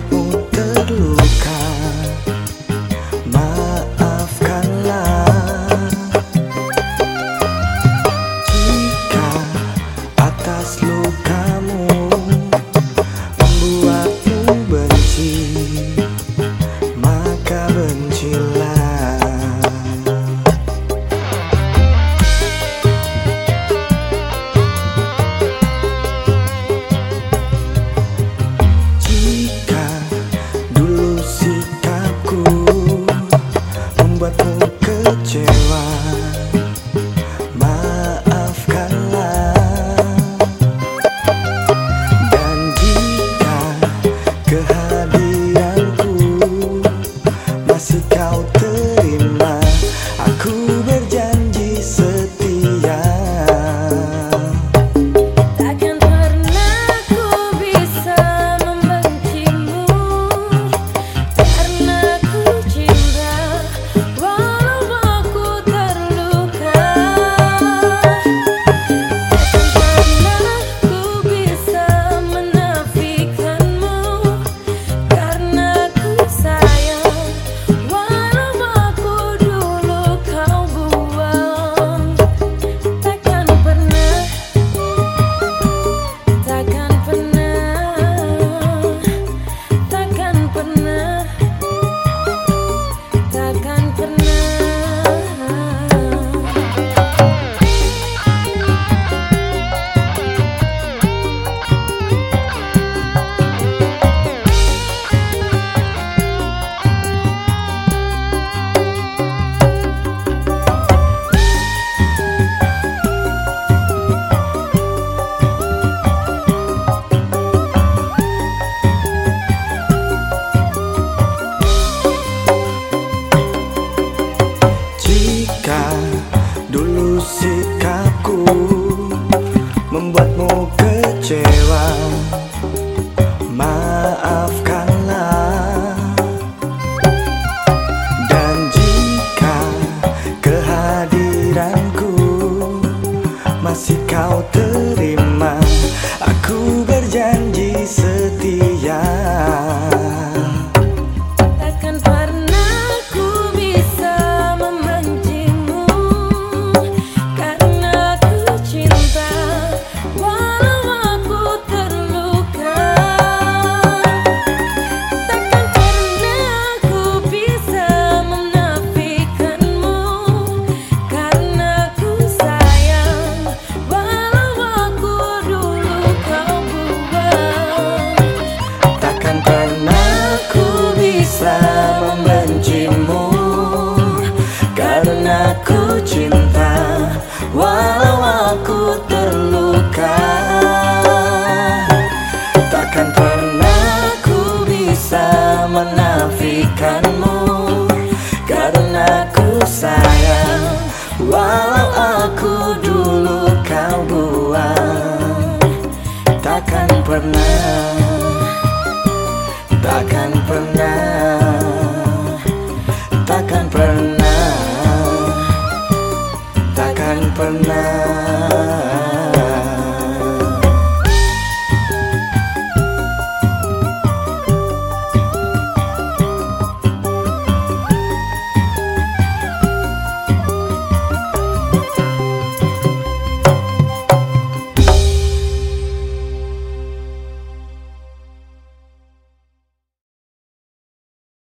cuerpo. membuatmu kecewa. kecewa. Maafkanlah. Dan jika kehadiranku Masih kau terima Aku berjanji cinta Walau aku terluka. Takkan pernah ku bisa menafikanmu Karena ku sayang Walau aku dulu kau buang Takkan pernah Takkan pernah. takkan pernah